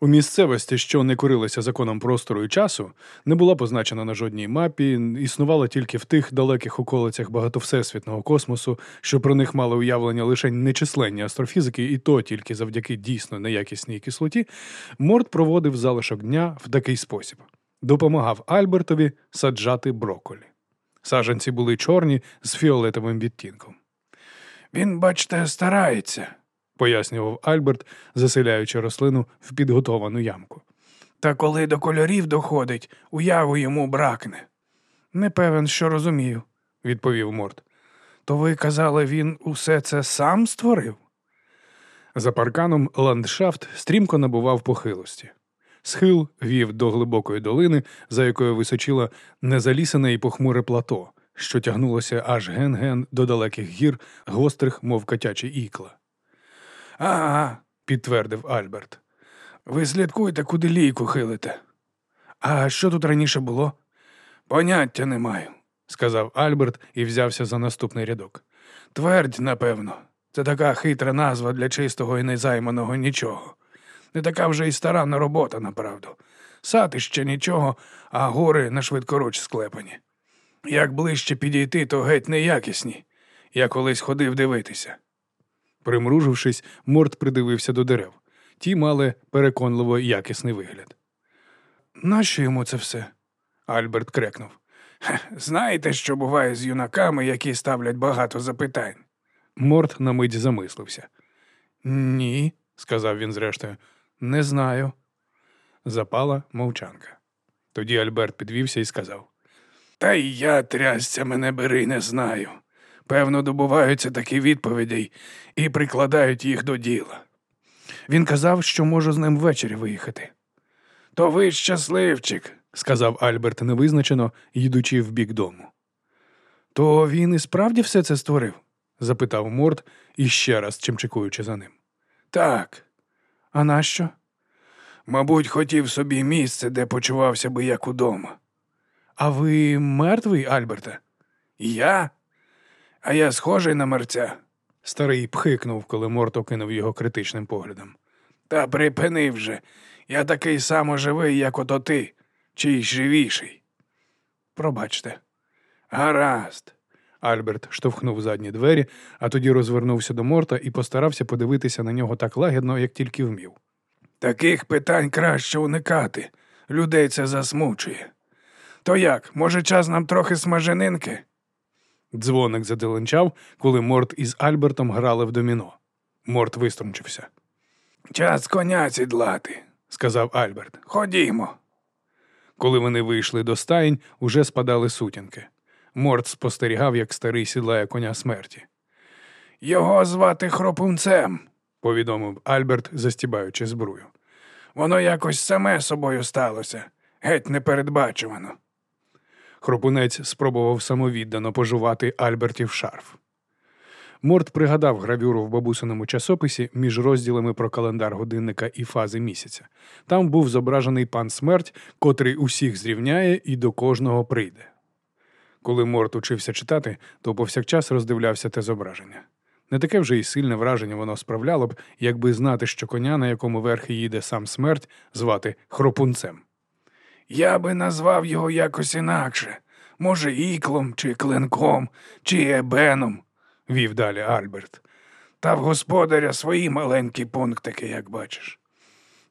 У місцевості, що не корилася законом простору і часу, не була позначена на жодній мапі, існувала тільки в тих далеких околицях багатовсесвітного космосу, що про них мали уявлення лише нечисленні астрофізики, і то тільки завдяки дійсно неякісній кислоті, Морт проводив залишок дня в такий спосіб: допомагав Альбертові саджати броколі. Саженці були чорні з фіолетовим відтінком. Він, бачите, старається, пояснював Альберт, заселяючи рослину в підготовану ямку. Та коли до кольорів доходить, уяву йому бракне. Не певен, що розумію, відповів Морт. То ви казали, він усе це сам створив? За парканом ландшафт стрімко набував похилості. Схил вів до глибокої долини, за якою височило незалісене і похмуре плато, що тягнулося аж ген-ген до далеких гір, гострих, мов котячі ікла. Ага, підтвердив Альберт. Ви слідкуйте, куди лійку хилите. А що тут раніше було? Поняття не маю, сказав Альберт і взявся за наступний рядок. Твердь, напевно, це така хитра назва для чистого і незайманого нічого. Не така вже й старанна робота, направду. Сад ще нічого, а гори на швидкоруч склепані. Як ближче підійти, то геть неякісні. Я колись ходив дивитися. Примружившись, Морт придивився до дерев. Ті мали переконливо якісний вигляд. Нащо йому це все? Альберт крекнув. Знаєте, що буває з юнаками, які ставлять багато запитань? Морт на мить замислився. Ні, сказав він зрештою, не знаю. Запала мовчанка. Тоді Альберт підвівся і сказав: Та й я трясця мене бери, не знаю. Певно, добуваються такі відповідей і прикладають їх до діла. Він казав, що можу з ним ввечері виїхати. То ви щасливчик, сказав Альберт невизначено, їдучи в бік дому. То він і справді все це створив? запитав Морд, іще раз чимчикуючи за ним. Так. А нащо? Мабуть, хотів собі місце, де почувався би як удома. А ви мертвий, Альберте? Я? А я схожий на мерця. Старий пхикнув, коли Морт окинув його критичним поглядом. Та припини вже. Я такий само живий, як ото ти, чи й живіший. Пробачте. Гаразд. Альберт штовхнув задні двері, а тоді розвернувся до Морта і постарався подивитися на нього так лагідно, як тільки вмів. Таких питань краще уникати. Людей це засмучує. То як, може, час нам трохи смаженинки? Дзвоник заделенчав, коли Морт із Альбертом грали в доміно. Морт виструнчився. Час коня сідлати, сказав Альберт. Ходімо. Коли вони вийшли до стаєнь, уже спадали сутінки. Морт спостерігав, як старий сідлає коня смерті. Його звати хропунцем, повідомив Альберт, застібаючи збрую. Воно якось саме собою сталося, геть непередбачувано. Хропунець спробував самовіддано пожувати Альбертів шарф. Морт пригадав гравюру в бабусиному часописі між розділами про календар годинника і фази місяця. Там був зображений пан смерть, котрий усіх зрівняє і до кожного прийде. Коли Морт учився читати, то повсякчас роздивлявся те зображення. Не таке вже й сильне враження воно справляло б, якби знати, що коня, на якому верхи їде сам смерть, звати хропунцем. Я би назвав його якось інакше, може, іклом, чи клинком, чи ебеном, вів далі Альберт. Та в господаря свої маленькі пунктики, як бачиш.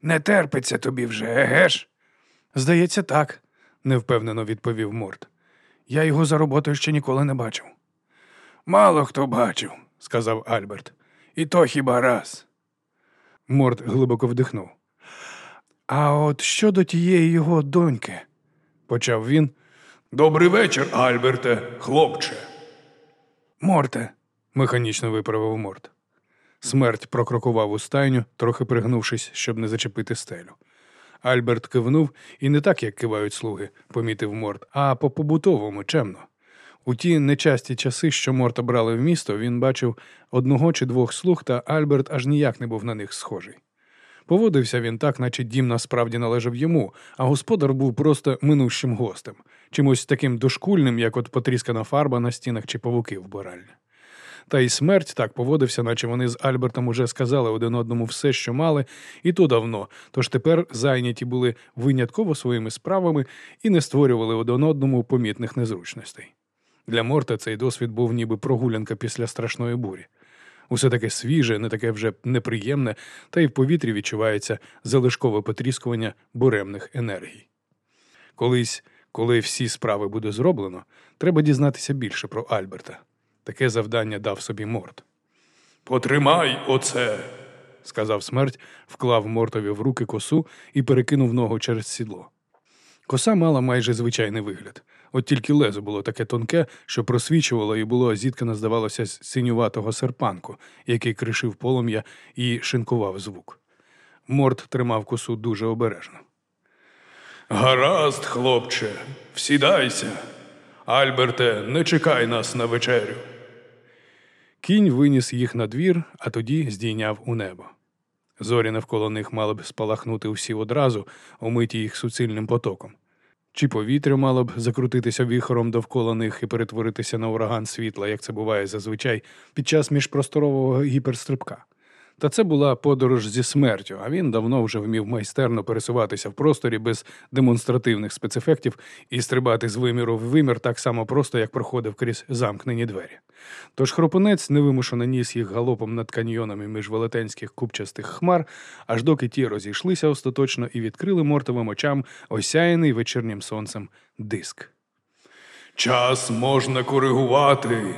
Не терпиться тобі вже, еге ж? Здається, так, невпевнено відповів Морт. Я його за роботою ще ніколи не бачив. Мало хто бачив, сказав Альберт. І то хіба раз. Морт глибоко вдихнув. А от щодо тієї його доньки, почав він. Добрий вечір, Альберте, хлопче. Морте, механічно виправив Морт. Смерть прокрокував у стайню, трохи пригнувшись, щоб не зачепити стелю. Альберт кивнув і не так, як кивають слуги, помітив Морт, а по побутовому чемно. У ті нечасті часи, що Морта брали в місто, він бачив одного чи двох слуг, та Альберт аж ніяк не був на них схожий. Поводився він так, наче дім насправді належав йому, а господар був просто минущим гостем, чимось таким дошкульним, як от потріскана фарба на стінах чи павуки вбиральні. Та й смерть так поводився, наче вони з Альбертом уже сказали один одному все, що мали, і то давно, тож тепер зайняті були винятково своїми справами і не створювали один одному помітних незручностей. Для Морта цей досвід був ніби прогулянка після страшної бурі. Усе таке свіже, не таке вже неприємне, та й в повітрі відчувається залишкове потріскування буремних енергій. Колись, коли всі справи буде зроблено, треба дізнатися більше про Альберта. Таке завдання дав собі Морт. Потримай оце, сказав смерть, вклав Мортові в руки косу і перекинув ногу через сідло. Коса мала майже звичайний вигляд, от тільки лезо було таке тонке, що просвічувало і було зіткане, здавалося, з синюватого серпанку, який кришив полум'я і шинкував звук. Морт тримав косу дуже обережно. Гаразд, хлопче, всідайся. Альберте, не чекай нас на вечерю. Кінь виніс їх на двір, а тоді здійняв у небо. Зорі навколо них мали б спалахнути всі одразу, омиті їх суцільним потоком. Чи повітря мало б закрутитися віхором довкола них і перетворитися на ураган світла, як це буває зазвичай під час міжпросторового гіперстрибка. Та це була подорож зі смертю, а він давно вже вмів майстерно пересуватися в просторі без демонстративних спецефектів і стрибати з виміру в вимір так само просто, як проходив крізь замкнені двері. Тож хропунець невимушено ніс їх галопом над каньйонами між велетенських купчастих хмар, аж доки ті розійшлися остаточно і відкрили мортовим очам осяяний вечірнім сонцем диск. Час можна коригувати,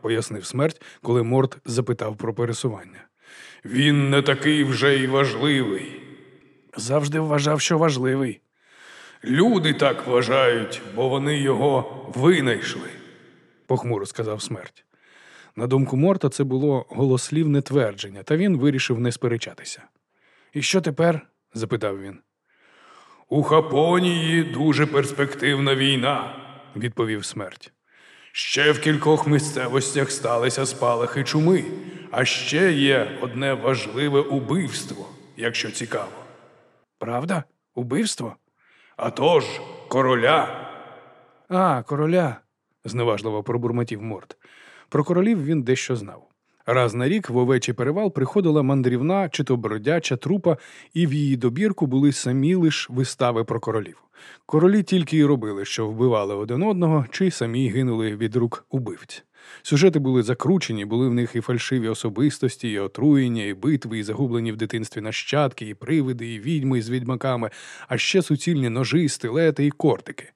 пояснив смерть, коли Морт запитав про пересування. Він не такий вже й важливий. Завжди вважав, що важливий. Люди так вважають, бо вони його винайшли, похмуро сказав смерть. На думку Морта, це було голослівне твердження, та він вирішив не сперечатися. І що тепер? запитав він. У Хапонії дуже перспективна війна, відповів смерть. Ще в кількох місцевостях сталися спалахи чуми, а ще є одне важливе убивство, якщо цікаво. Правда? Убивство? А тож, короля. А, короля, зневажливо пробурмотів Морт. Про королів він дещо знав. Раз на рік в овечий перевал приходила мандрівна чи то бродяча трупа, і в її добірку були самі лиш вистави про королів. Королі тільки й робили, що вбивали один одного, чи самі гинули від рук убивць. Сюжети були закручені, були в них і фальшиві особистості, і отруєння, і битви, і загублені в дитинстві нащадки, і привиди, і відьми з відьмаками, а ще суцільні ножі, стилети і кортики.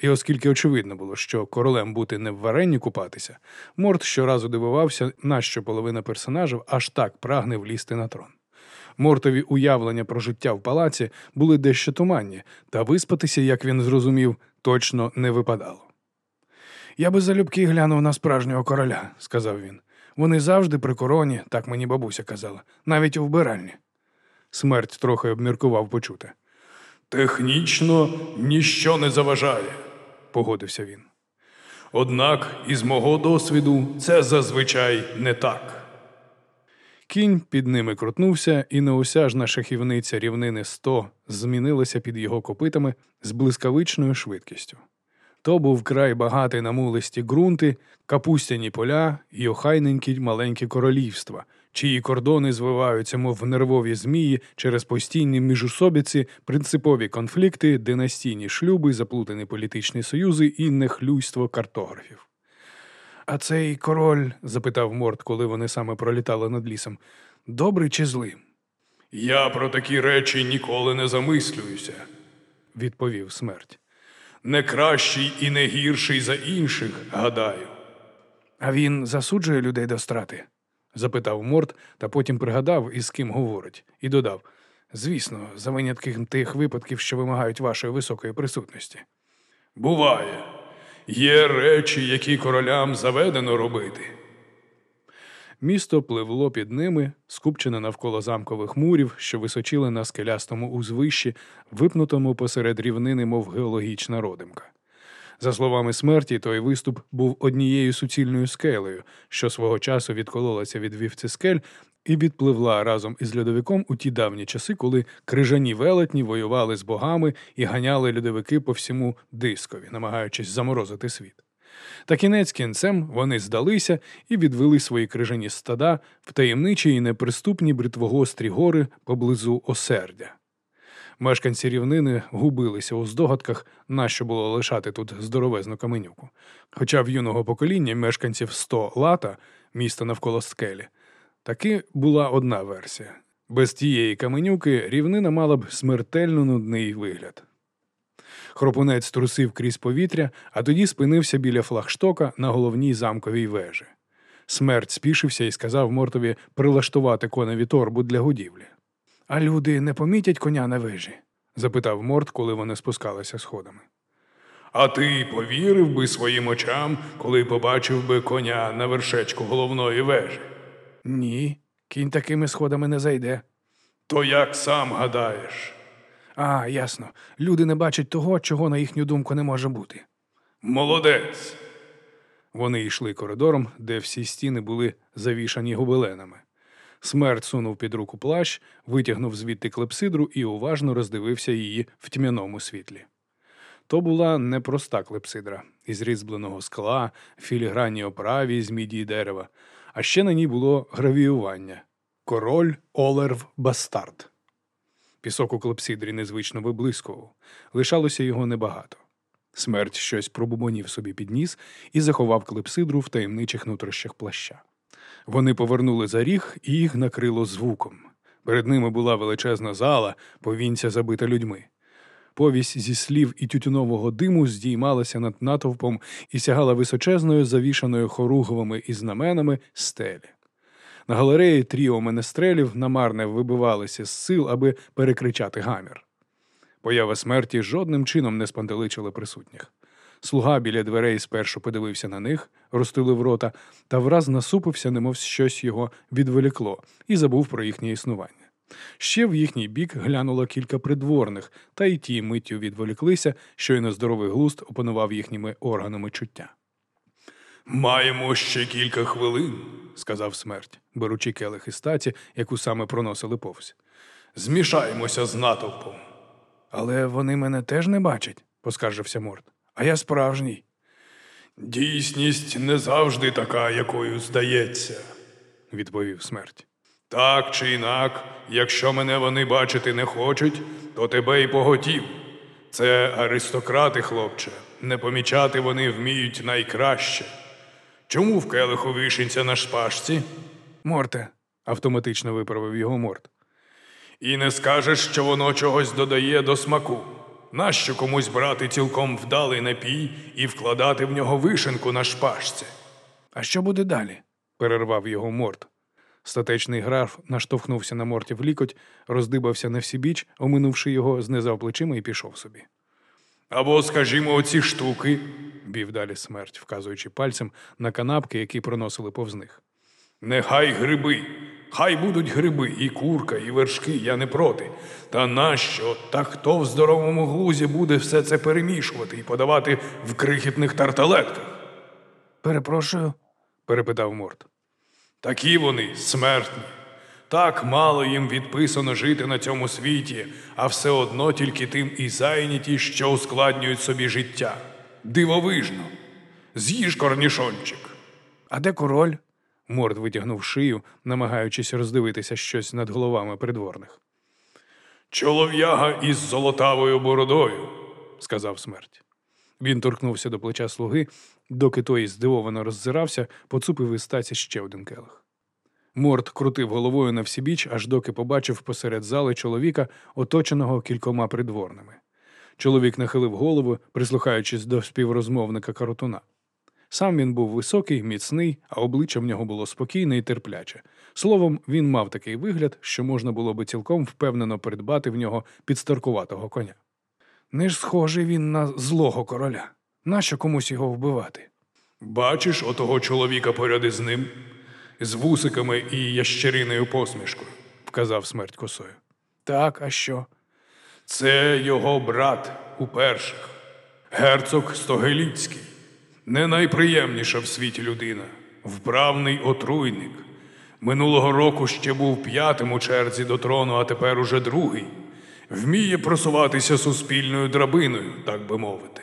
І оскільки очевидно було, що королем бути не в варенні купатися, Морт щоразу дивувався, нащо половина персонажів аж так прагне влізти на трон. Мортові уявлення про життя в палаці були дещо туманні, та виспатися, як він зрозумів, точно не випадало. Я би залюбки глянув на справжнього короля, сказав він. Вони завжди при короні, так мені бабуся казала, навіть у вбиральні. Смерть трохи обміркував почуте. Технічно ніщо не заважає, погодився він. Однак, із мого досвіду, це зазвичай не так. Кінь під ними крутнувся, і неосяжна шахівниця рівнини сто змінилася під його копитами з блискавичною швидкістю. То був край багатий на мулисті ґрунти, капустяні поля й охайненькі маленькі королівства, чиї кордони звиваються, мов нервові змії через постійні міжусобіці, принципові конфлікти, династійні шлюби, заплутані політичні союзи і нехлюйство картографів. А цей король? запитав Морт, коли вони саме пролітали над лісом, добрий чи злий? Я про такі речі ніколи не замислююся, відповів смерть. Не кращий і не гірший за інших, гадаю. А він засуджує людей до страти? Запитав Морт, та потім пригадав, із ким говорить, і додав звісно, за винятки тих випадків, що вимагають вашої високої присутності. Буває. Є речі, які королям заведено робити. Місто пливло під ними, скупчене навколо замкових мурів, що височили на скелястому узвищі, випнутому посеред рівнини, мов геологічна родимка. За словами смерті, той виступ був однією суцільною скелею, що свого часу відкололася від вівці скель і відпливла разом із льодовиком у ті давні часи, коли крижані велетні воювали з богами і ганяли льодовики по всьому дискові, намагаючись заморозити світ. Та кінець кінцем вони здалися і відвели свої крижані стада в таємничі і неприступні бритвогострі гори поблизу осердя. Мешканці рівнини губилися у здогадках, нащо було лишати тут здоровезну каменюку. Хоча в юного покоління мешканців 100 лата, міста навколо скелі, таки була одна версія. Без тієї каменюки рівнина мала б смертельно нудний вигляд. Хропунець трусив крізь повітря, а тоді спинився біля флагштока на головній замковій вежі. Смерть спішився і сказав Мортові прилаштувати коневі торбу для годівлі. А люди не помітять коня на вежі? запитав Морт, коли вони спускалися сходами. А ти повірив би своїм очам, коли побачив би коня на вершечку головної вежі? Ні, кінь такими сходами не зайде. То як сам гадаєш? А, ясно. Люди не бачать того, чого, на їхню думку, не може бути. Молодець. Вони йшли коридором, де всі стіни були завішані гобеленами. Смерть сунув під руку плащ, витягнув звідти клепсидру і уважно роздивився її в тьмяному світлі. То була непроста клепсидра із різьбленого скла, філігранній оправі з міді й дерева, а ще на ній було гравіювання король Олерв Бастард. Пісок у клепсидрі незвично виблискував, лишалося його небагато. Смерть щось пробубонів собі під ніс і заховав клепсидру в таємничих нутрощах плаща. Вони повернули за ріг, і їх накрило звуком. Перед ними була величезна зала, повінця забита людьми. Повість зі слів і тютюнового диму здіймалася над натовпом і сягала височезною, завішаною хоругвами і знаменами стелі. На галереї тріо менестрелів намарне вибивалися з сил, аби перекричати гамір. Поява смерті жодним чином не спантеличила присутніх. Слуга біля дверей спершу подивився на них, розтулив рота, та враз насупився, немов щось його відволікло, і забув про їхнє існування. Ще в їхній бік глянуло кілька придворних, та й ті миттю відволіклися, щойно здоровий глуст опанував їхніми органами чуття. Маємо ще кілька хвилин, сказав смерть, беручи келих із статі, яку саме проносили повз. Змішаємося з натовпом. Але вони мене теж не бачать, поскаржився Морд. А я справжній. Дійсність не завжди така, якою здається, відповів смерть. Так чи інак, якщо мене вони бачити не хочуть, то тебе й поготів. Це аристократи, хлопче. Не помічати вони вміють найкраще. Чому в келиху вишенця на шпажці? Морте, автоматично виправив його Морт. І не скажеш, що воно чогось додає до смаку. Нащо комусь брати цілком вдалий напій і вкладати в нього вишенку на шпажці? А що буде далі? перервав його Морт. Статечний граф наштовхнувся на мортів лікоть, роздибався на всібіч, оминувши його, знизав плечима і пішов собі. Або, скажімо, оці штуки, бів далі смерть, вказуючи пальцем на канапки, які проносили повз них. Нехай гриби, хай будуть гриби, і курка, і вершки, я не проти. Та нащо? Та хто в здоровому глузі буде все це перемішувати і подавати в крихітних тарталетках? Перепрошую, перепитав Морт. Такі вони смертні. Так мало їм відписано жити на цьому світі, а все одно тільки тим і зайняті, що ускладнюють собі життя. Дивовижно. З'їж корнішончик. А де король? Морд витягнув шию, намагаючись роздивитися щось над головами придворних. Чолов'яга із золотавою бородою, сказав смерть. Він торкнувся до плеча слуги, доки той здивовано роззирався, поцупив із стаці ще один келих. Морд крутив головою на всібіч, аж доки побачив посеред зали чоловіка, оточеного кількома придворними. Чоловік нахилив голову, прислухаючись до співрозмовника каротуна. Сам він був високий, міцний, а обличчя в нього було спокійне і терпляче. Словом, він мав такий вигляд, що можна було би цілком впевнено придбати в нього підстаркуватого коня. Не ж схожий він на злого короля. Нащо комусь його вбивати? Бачиш отого чоловіка поряд із ним, з вусиками і ящериною посмішкою, вказав смерть косою. Так, а що? Це його брат у перших, герцог Стогеліцький. Не найприємніша в світі людина, вправний отруйник. Минулого року ще був п'ятим у черзі до трону, а тепер уже другий. Вміє просуватися суспільною драбиною, так би мовити.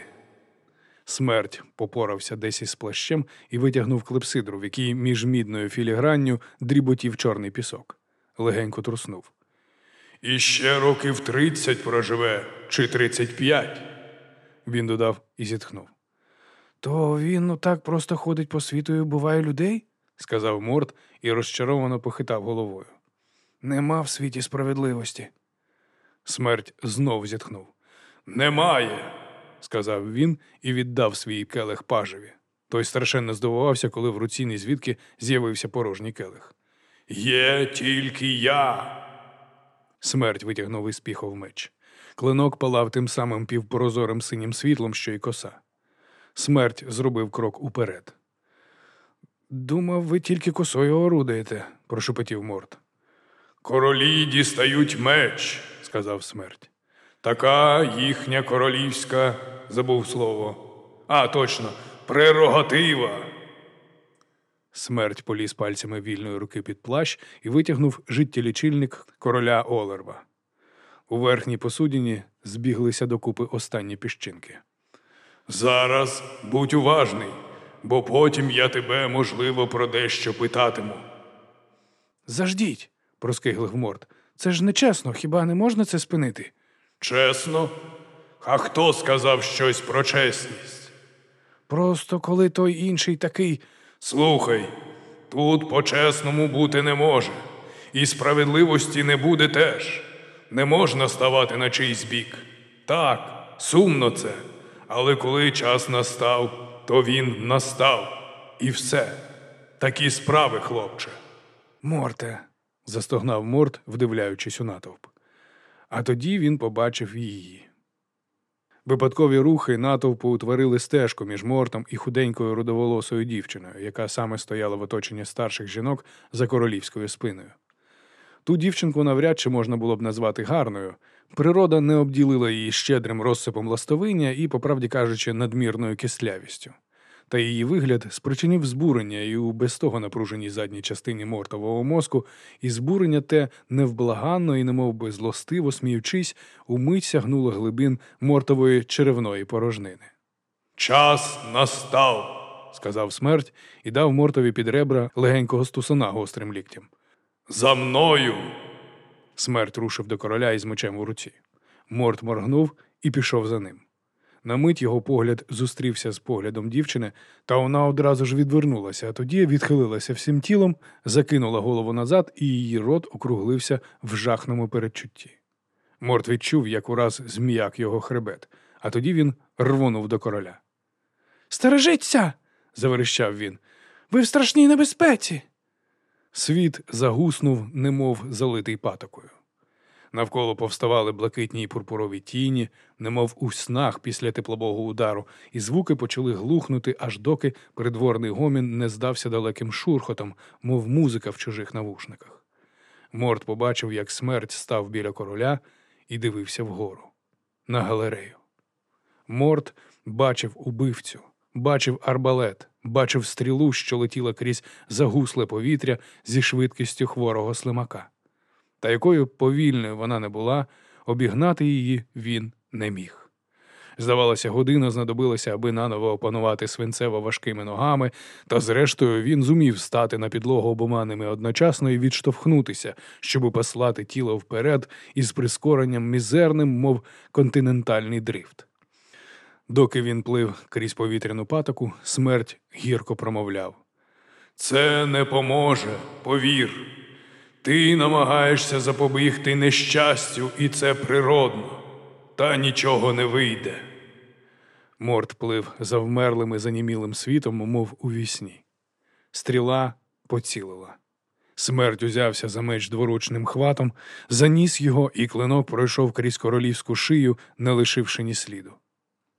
Смерть попорався десь із плащем і витягнув клепсидру, в якій між мідною філігранню дріботів чорний пісок. Легенько труснув. І ще років тридцять проживе, чи тридцять п'ять. Він додав і зітхнув. То він ну так просто ходить по світу і вбиває людей? сказав Морт і розчаровано похитав головою. Нема в світі справедливості. Смерть знов зітхнув. Немає. сказав він і віддав свій келих пажеві. Той страшенно здивувався, коли в руці ні звідки з'явився порожній келих. Є тільки я. Смерть витягнув із піхов меч. Клинок палав тим самим півпрозорим синім світлом, що й коса. Смерть зробив крок уперед. Думав, ви тільки косою орудуєте, прошепотів Морт. Королі дістають меч, сказав смерть. Така їхня королівська, забув слово. А, точно, прерогатива. Смерть поліз пальцями вільної руки під плащ і витягнув життєлічильник короля Олерва. У верхній посудині збіглися докупи останні піщинки. Зараз будь уважний, бо потім я тебе, можливо, про дещо питатиму. Заждіть, проскиглив Морт. Це ж нечесно, хіба не можна це спинити? Чесно? А хто сказав щось про чесність? Просто коли той інший такий. Слухай, тут по-чесному бути не може, і справедливості не буде теж. Не можна ставати на чийсь бік. Так, сумно це, але коли час настав, то він настав. І все. Такі справи, хлопче. Морте, застогнав Морт, вдивляючись у натовп. А тоді він побачив її. Випадкові рухи натовпу утворили стежку між Мортом і худенькою рудоволосою дівчиною, яка саме стояла в оточенні старших жінок за королівською спиною. Ту дівчинку навряд чи можна було б назвати гарною. Природа не обділила її щедрим розсипом ластовиння і, по правді кажучи, надмірною кислявістю. Та її вигляд спричинив збурення і у без того напруженій задній частині мортового мозку, і збурення те невблаганно і немов би злостиво сміючись, умить сягнуло глибин мортової черевної порожнини. Час настав. Сказав смерть і дав мортові під ребра легенького стусана гострим ліктям. За мною. Смерть рушив до короля із мечем у руці. Морт моргнув і пішов за ним. На мить його погляд зустрівся з поглядом дівчини, та вона одразу ж відвернулася, а тоді відхилилася всім тілом, закинула голову назад, і її рот округлився в жахному передчутті. Морт відчув, як ураз зміяк його хребет, а тоді він рвонув до короля. Стережіться. заверещав він. Ви в страшній небезпеці. Світ загуснув, немов залитий патокою. Навколо повставали блакитні й пурпурові тіні, немов у снах після теплового удару, і звуки почали глухнути, аж доки придворний гомін не здався далеким шурхотом, мов музика в чужих навушниках. Морт побачив, як смерть став біля короля і дивився вгору на галерею. Морт бачив убивцю, бачив арбалет, бачив стрілу, що летіла крізь загусле повітря зі швидкістю хворого слимака. Та якою повільною вона не була, обігнати її він не міг. Здавалося, година знадобилася, аби наново опанувати свинцево важкими ногами, та зрештою він зумів стати на підлогу обома ними одночасно і відштовхнутися, щоб послати тіло вперед із прискоренням мізерним, мов континентальний дрифт. Доки він плив крізь повітряну патоку, смерть гірко промовляв. Це не поможе, повір. Ти намагаєшся запобігти нещастю, і це природно, та нічого не вийде. Морт плив за вмерлим і занімілим світом, мов у вісні. Стріла поцілила. Смерть узявся за меч дворучним хватом, заніс його, і клинок пройшов крізь королівську шию, не лишивши ні сліду.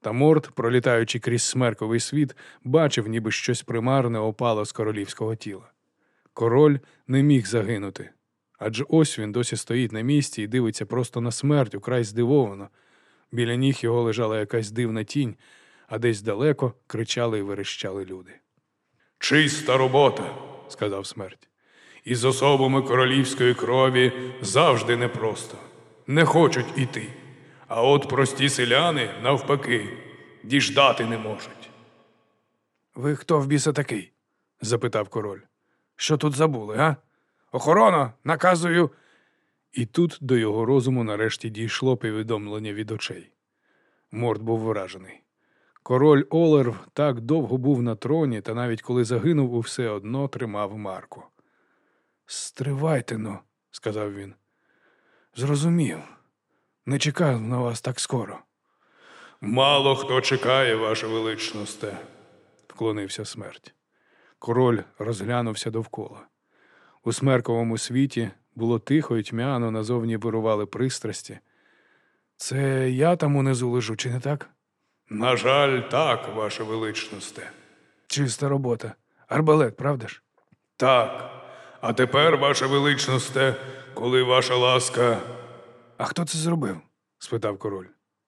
Та Морт, пролітаючи крізь смерковий світ, бачив, ніби щось примарне опало з королівського тіла. Король не міг загинути, адже ось він досі стоїть на місці і дивиться просто на смерть, украй здивовано. Біля ніг його лежала якась дивна тінь, а десь далеко кричали і верещали люди. Чиста робота, сказав смерть. Із особами королівської крові завжди непросто. Не хочуть іти. А от прості селяни, навпаки, діждати не можуть. Ви хто в біса такий? запитав король. Що тут забули, га? Охорона, наказую. І тут до його розуму нарешті дійшло повідомлення від очей. Морд був вражений. Король Олерв так довго був на троні, та навіть коли загинув, усе одно тримав марку. Стривайте но, сказав він. Зрозумів. Не чекав на вас так скоро, Мало хто чекає, ваше величносте. вклонився смерть. Король розглянувся довкола. У смерковому світі було тихо і тьмяно, назовні вирували пристрасті. Це я там унизу лежу, чи не так? На жаль, так, ваше величносте. Чиста робота. Арбалет, правда ж? Так. А тепер, ваше величносте, коли ваша ласка. А хто це зробив? спитав король.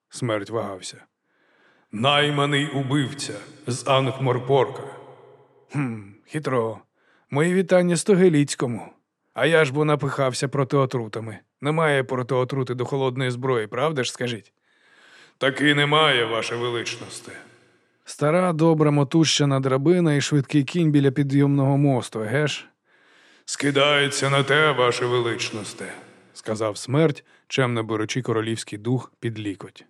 Смерть вагався. Найманий убивця з Ангморпорка. Хм, хитро. Мої вітання Стогеліцькому. А я ж бо напихався проти отрутами. Немає проти отрути до холодної зброї, правда ж, скажіть? Таки немає, ваше величносте. Стара, добра, мотущана драбина і швидкий кінь біля підйомного мосту, геш? Скидається на те, ваше величносте. сказав смерть, чемно беручи королівський дух під лікоть.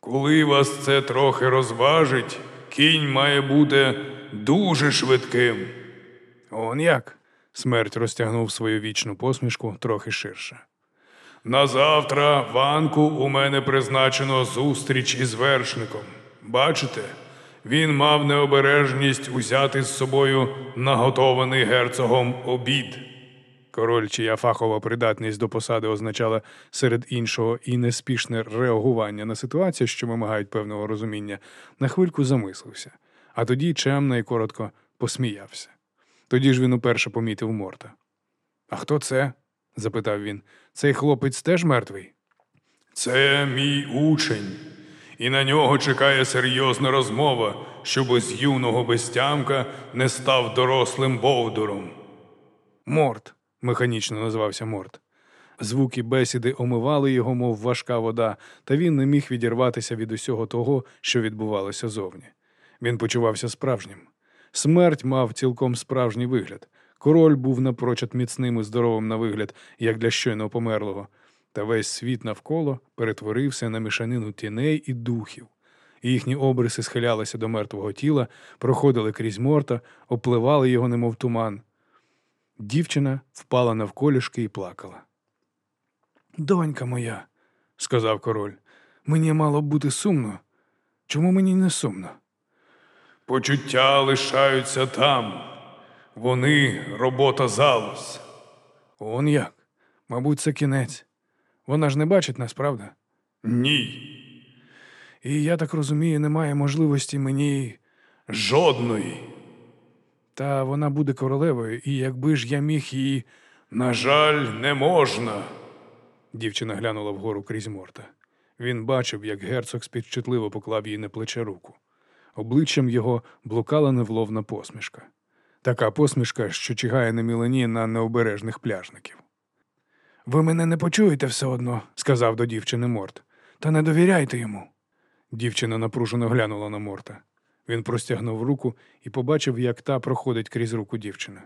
Коли вас це трохи розважить, кінь має бути дуже швидким. Он як? Смерть розтягнув свою вічну посмішку трохи ширше. На завтра ванку у мене призначено зустріч із вершником. Бачите, він мав необережність узяти з собою наготований герцогом обід. Король, чия фахова придатність до посади означала серед іншого і неспішне реагування на ситуацію, що вимагають певного розуміння, на хвильку замислився, а тоді чемно і коротко посміявся. Тоді ж він уперше помітив морта. А хто це? запитав він. Цей хлопець теж мертвий? Це мій учень, і на нього чекає серйозна розмова, щоб з юного безтямка не став дорослим бовдуром. Морт, механічно назвався Морт. Звуки бесіди омивали його, мов важка вода, та він не міг відірватися від усього того, що відбувалося зовні. Він почувався справжнім. Смерть мав цілком справжній вигляд. Король був напрочуд міцним і здоровим на вигляд, як для щойно померлого, та весь світ навколо перетворився на мішанину тіней і духів. Їхні обриси схилялися до мертвого тіла, проходили крізь морта, опливали його, немов туман. Дівчина впала навколішки і плакала. Донька моя, сказав король, мені мало бути сумно. Чому мені не сумно? Почуття лишаються там. Вони робота залоз. Он як? Мабуть, це кінець. Вона ж не бачить нас, правда? Ні, І я так розумію, немає можливості мені. жодної. Та вона буде королевою, і якби ж я міг її. На жаль, не можна. Дівчина глянула вгору крізь морта. Він бачив, як герцог співчутливо поклав їй на плече руку. Обличчям його блукала невловна посмішка. Така посмішка, що чигає на мілені на необережних пляжників. Ви мене не почуєте все одно, сказав до дівчини Морт, та не довіряйте йому. Дівчина напружено глянула на Морта. Він простягнув руку і побачив, як та проходить крізь руку дівчини.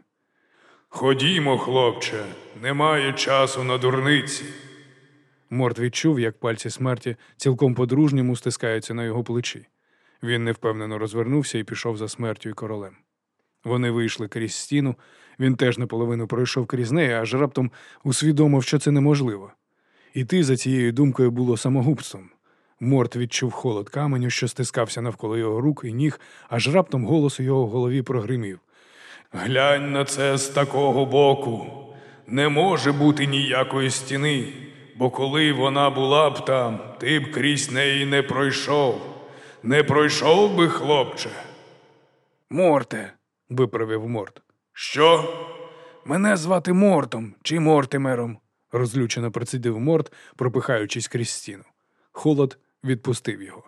Ходімо, хлопче, немає часу на дурниці. Морт відчув, як пальці смерті цілком по-дружньому стискаються на його плечі. Він невпевнено розвернувся і пішов за смертю і королем. Вони вийшли крізь стіну, він теж наполовину пройшов крізь неї, аж раптом усвідомив, що це неможливо. Іти за цією думкою було самогубством. Морт відчув холод каменю, що стискався навколо його рук і ніг, аж раптом голос у його голові прогримів. Глянь на це з такого боку. Не може бути ніякої стіни, бо коли вона була б там, ти б крізь неї не пройшов. Не пройшов би, хлопче. Морте, виправив Морт. Що? Мене звати Мортом чи Мортимером, розлючено процідив Морт, пропихаючись крізь стіну. Холод відпустив його.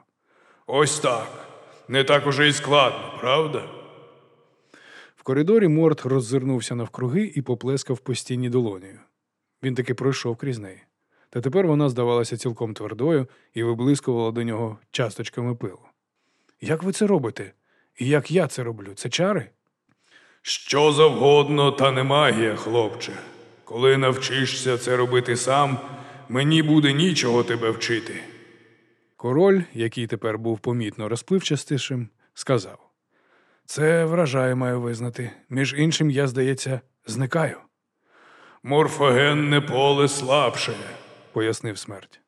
Ось так. Не так уже і складно, правда? В коридорі Морт роззирнувся навкруги і поплескав по стіні долонею. Він таки пройшов крізь неї. Та тепер вона здавалася цілком твердою і виблискувала до нього часточками пилу. Як ви це робите? І як я це роблю? Це чари? Що завгодно, та не магія, хлопче. Коли навчишся це робити сам, мені буде нічого тебе вчити. Король, який тепер був помітно розпливчастішим, сказав: Це вражає, маю визнати. Між іншим, я, здається, зникаю, Морфогенне поле слабше. пояснив смерть.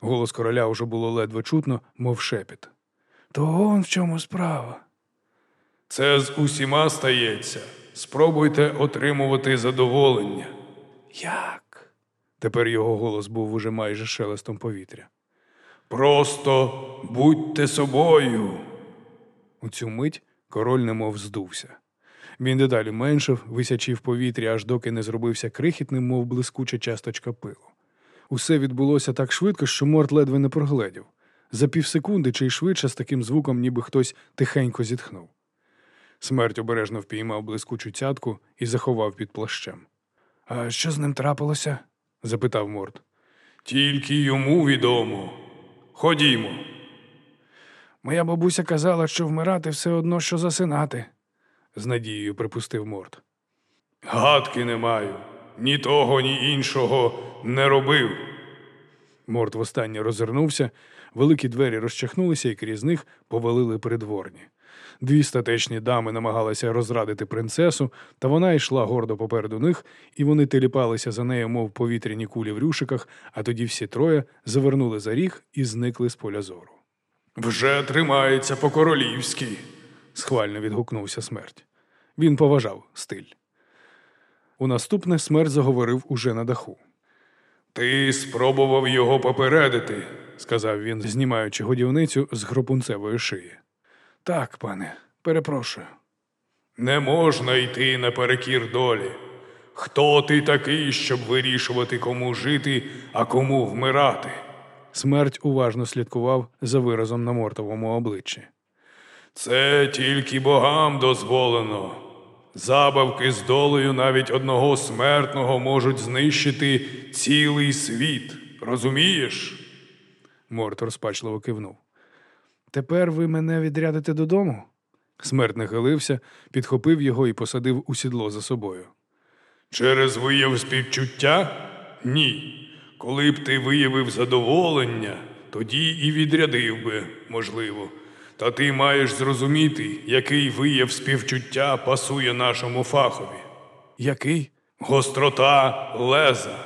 Голос короля уже було ледве чутно, мов шепіт. То он в чому справа. Це з усіма стається. Спробуйте отримувати задоволення. Як? Тепер його голос був уже майже шелестом повітря. Просто будьте собою. У цю мить король немов здувся. Він дедалі меншив, висячи в повітрі, аж доки не зробився крихітним, мов блискуча часточка пилу. Усе відбулося так швидко, що Морт ледве не прогледів. За півсекунди чи й швидше з таким звуком, ніби хтось тихенько зітхнув. Смерть обережно впіймав блискучу цятку і заховав під плащем. А що з ним трапилося? запитав Морт. Тільки йому відомо. Ходімо. Моя бабуся казала, що вмирати все одно, що засинати, з надією припустив Морт. Гадки не маю. Ні того, ні іншого не робив. Морт востаннє розвернувся, великі двері розчахнулися і крізь них повалили придворні. Дві статечні дами намагалися розрадити принцесу, та вона йшла гордо попереду них, і вони теліпалися за нею, мов повітряні кулі в рюшиках, а тоді всі троє завернули за ріг і зникли з поля зору. Вже тримається по-королівськи. схвально відгукнувся смерть. Він поважав стиль. У наступне смерть заговорив уже на даху. Ти спробував його попередити. сказав він, знімаючи годівницю з гропунцевої шиї. Так, пане, перепрошую. Не можна йти наперекір долі. Хто ти такий, щоб вирішувати, кому жити, а кому вмирати? Смерть уважно слідкував за виразом на мортовому обличчі. Це тільки богам дозволено. Забавки з долею навіть одного смертного можуть знищити цілий світ. Розумієш? Морт розпачливо кивнув. Тепер ви мене відрядите додому? Смерть нахилився, підхопив його і посадив у сідло за собою. Через вияв співчуття? Ні. Коли б ти виявив задоволення, тоді і відрядив би, можливо. Та ти маєш зрозуміти, який вияв співчуття пасує нашому фахові. Який? Гострота леза.